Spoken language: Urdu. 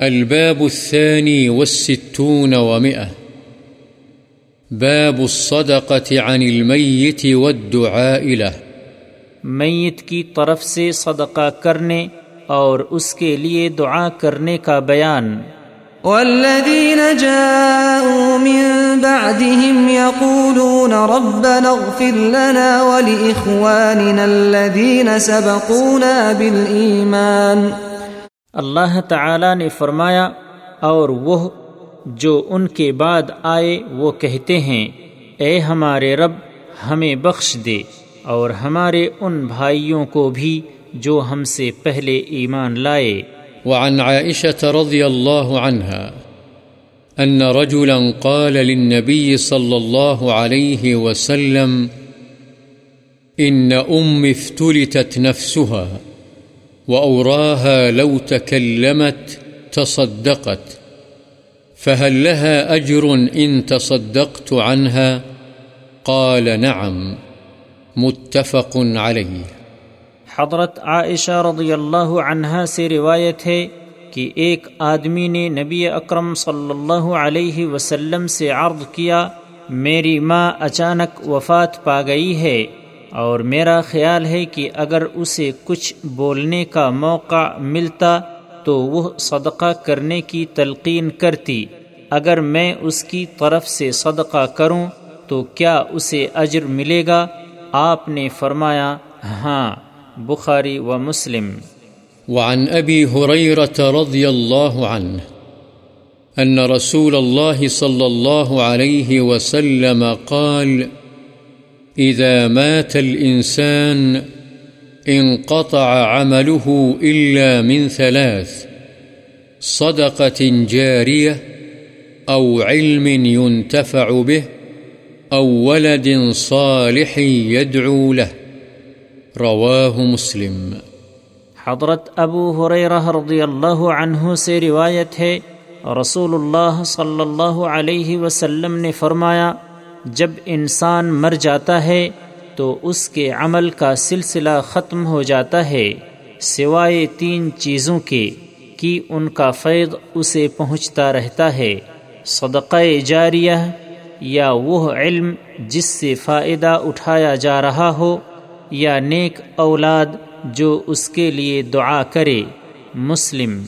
الباب الثاني والستون ومئة. باب الصدقة عن الميت والدعاء له. میت کی طرف سے صدقہ کرنے اور اس کے لیے دعا کرنے کا بیان۔ والذين جاءوا من بعدهم يقولون ربنا اغفر لنا ولإخواننا الذين سبقونا بالإيمان اللہ تعالی نے فرمایا، اور وہ جو ان کے بعد آئے، وہ کہتے ہیں، اے ہمارے رب، ہمیں بخش دے، اور ہمارے ان بھائیوں کو بھی جو ہم سے پہلے ایمان لائے۔ وعن عائشة رضي الله عنها أن رجلا قال للنبي صلى الله عليه وسلم إن أم افتلتت نفسها وأوراها لو تكلمت تصدقت، فهل لها أجر إن تصدقت عنها؟ قال نعم، متفق عليه. حضرت عائشہ رضی اللہ عنہا سے روایت ہے کہ ایک آدمی نے نبی اکرم صلی اللہ علیہ وسلم سے عرض کیا، میری ماں اچانک وفات پا گئی ہے۔ اور میرا خیال ہے کہ اگر اسے کچھ بولنے کا موقع ملتا تو وہ صدقہ کرنے کی تلقین کرتی۔ اگر میں اس کی طرف سے صدقہ کروں تو کیا اسے اجر ملے گا؟ آپ نے فرمایا ہاں بخاری و مسلم۔ وعن أبي هريرة رضي الله عنه أن رسول الله صلى الله عليه وسلم قال إذا مات الإنسان انقطع عمله إلا من ثلاث، صدقة جارية أو علم ينتفع به أو ولد صالح يدعو له، رواه مسلم. حضرت ابو حریرہ رضی اللہ عنہ سے روایت ہے، رسول اللہ صلی اللہ علیہ وسلم نے فرمایا جب انسان مر جاتا ہے تو اس کے عمل کا سلسلہ ختم ہو جاتا ہے، سوائے تین چیزوں کے، کہ ان کا فیض اسے پہنچتا رہتا ہے۔ صدقہ جاریہ یا وہ علم جس سے فائدہ اٹھایا جا رہا ہو، یا نیک اولاد جو اس کے لیے دعا کرے۔ مسلم